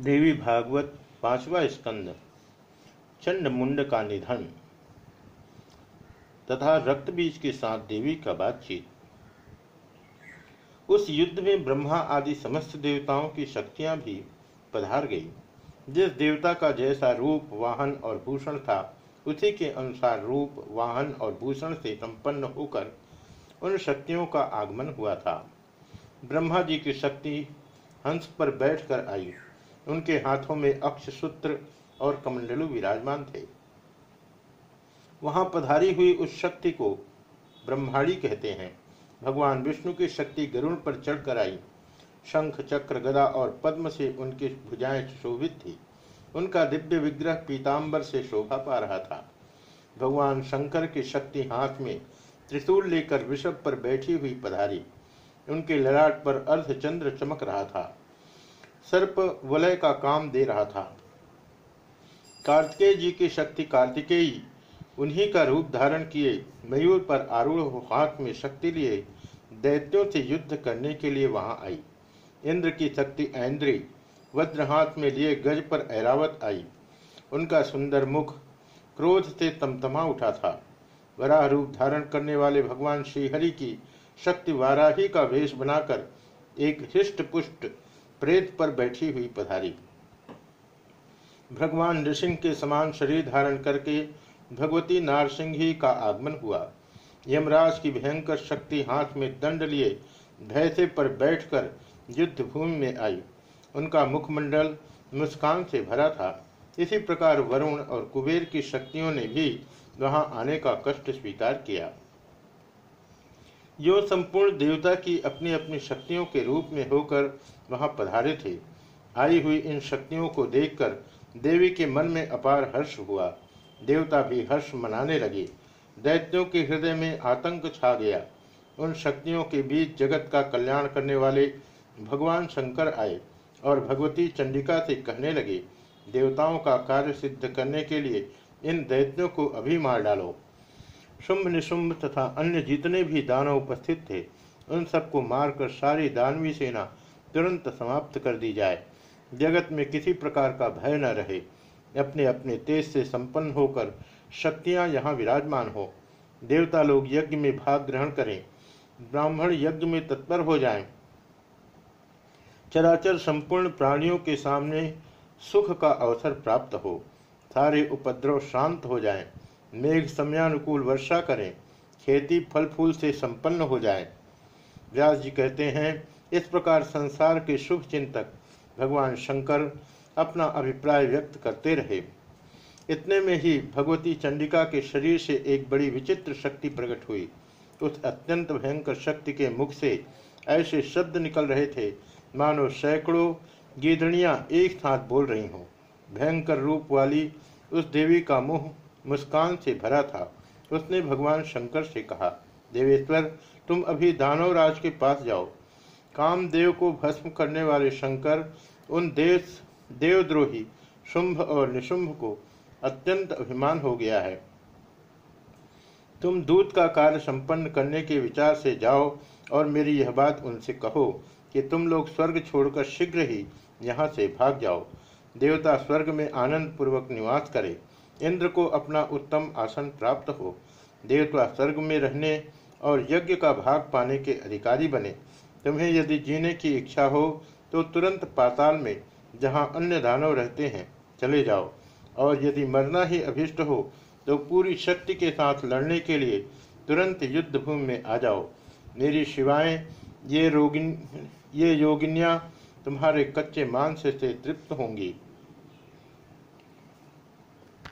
देवी भागवत पांचवा स्कंद, चंड मुंड का निधन, तथा रक्त बीज के साथ देवी का बातचीत। उस युद्ध में ब्रह्मा आदि समस्त देवताओं की शक्तियाँ भी पधार गई। जिस देवता का जैसा रूप, वाहन और भूषण था, उसी के अनुसार रूप, वाहन और भूषण से संपन्न होकर उन शक्तियों का आगमन हुआ था। ब्रह्मा जी की शक्ति हंस पर बैठकर आई। उनके हाथों में अक्ष सूत्र और कमंडलु विराजमान थे। वहाँ पधारी हुई उस शक्ति को ब्रह्माड़ी कहते हैं। भगवान विष्णु की शक्ति गरुण पर चढ़कर आई। शंख, चक्र, गदा और पद्म से उनकी भुजाएँ शोभित थी। उनका दिव्य विग्रह पीताम्बर से शोभा पा रहा था। भगवान शंकर की शक्ति हाथ में त्रिशूल लेकर विषभ पर बैठी हुई पधारी। उनके ललाट पर अर्धचंद्र चमक रहा था। सर्प वलय का काम दे रहा था। कार्तिकेय जी की शक्ति कार्तिकेयी उन्हीं का रूप धारण किए, मयूर पर आरूढ़ हाथ में शक्ति लिए, दैत्यों से युद्ध करने के लिए वहाँ आई। इंद्र की शक्ति ऐन्द्री, वज्र हाथ में लिए गज पर ऐरावत आई। उनका सुंदर मुख क्रोध से तमतमा उठा था। वराह रूप धारण करने वाले भगवान श्रीहरि की शक्ति वाराही का वेश बनाकर एक हृष्ट पुष्ट प्रेत पर बैठी हुई पधारी। भगवान नृसिंह के समान शरीर धारण करके भगवती नारसिंही का आगमन हुआ। यमराज की भयंकर शक्ति हाथ में दंड लिए भैसे पर बैठकर युद्ध भूमि में आई। उनका मुखमंडल मुस्कान से भरा था। इसी प्रकार वरुण और कुबेर की शक्तियों ने भी वहाँ आने का कष्ट स्वीकार किया। जो संपूर्ण देवता की अपनी अपनी शक्तियों के रूप में होकर वहाँ पधारे थे। आई हुई इन शक्तियों को देखकर देवी के मन में अपार हर्ष हुआ। देवता भी हर्ष मनाने लगे। दैत्यों के हृदय में आतंक छा गया। उन शक्तियों के बीच जगत का कल्याण करने वाले भगवान शंकर आए और भगवती चंडिका से कहने लगे, देवताओं का कार्य सिद्ध करने के लिए इन दैत्यों को अभी मार डालो। शुंभ निशुंभ तथा अन्य जितने भी दानव उपस्थित थे उन सबको मारकर सारी दानवी सेना तुरंत समाप्त कर दी जाए। जगत में किसी प्रकार का भय न रहे। अपने अपने तेज से संपन्न होकर शक्तियाँ यहाँ विराजमान हो। देवता लोग यज्ञ में भाग ग्रहण करें। ब्राह्मण यज्ञ में तत्पर हो जाएँ, चराचर संपूर्ण प्राणियों के सामने सुख का अवसर प्राप्त हो। सारे उपद्रव शांत हो जाएँ, मेघ समयानुकूल वर्षा करें, खेती फल फूल से संपन्न हो जाए। व्यास जी कहते हैं, इस प्रकार संसार के शुभ चिंतक भगवान शंकर अपना अभिप्राय व्यक्त करते रहे। इतने में ही भगवती चंडिका के शरीर से एक बड़ी विचित्र शक्ति प्रकट हुई। उस अत्यंत भयंकर शक्ति के मुख से ऐसे शब्द निकल रहे थे, मानो सैकड़ों गीधड़ियाँ एक साथ बोल रही हों। भयंकर रूप वाली उस देवी का मुँह मुस्कान से भरा था। उसने भगवान शंकर से कहा, देवेश्वर, तुम अभी दानवराज के पास जाओ। कामदेव को भस्म करने वाले शंकर, उन देश, देवद्रोही, शुंभ और निशुंभ को अत्यंत अभिमान हो गया है। तुम दूत का कार्य संपन्न करने के विचार से जाओ और मेरी यह बात उनसे कहो कि तुम लोग स्वर्ग छोड़कर शीघ्र ही यहाँ से भाग जाओ। देवता स्वर्ग में आनंद पूर्वक निवास करे। इंद्र को अपना उत्तम आसन प्राप्त हो। देवता स्वर्ग में रहने और यज्ञ का भाग पाने के अधिकारी बने। तुम्हें यदि जीने की इच्छा हो तो तुरंत पाताल में, जहाँ अन्य दानव रहते हैं, चले जाओ। और यदि मरना ही अभिष्ट हो तो पूरी शक्ति के साथ लड़ने के लिए तुरंत युद्ध भूमि में आ जाओ। मेरी शिवाएँ ये रोगिन, ये योगिनियाँ तुम्हारे कच्चे मांस से तृप्त होंगी।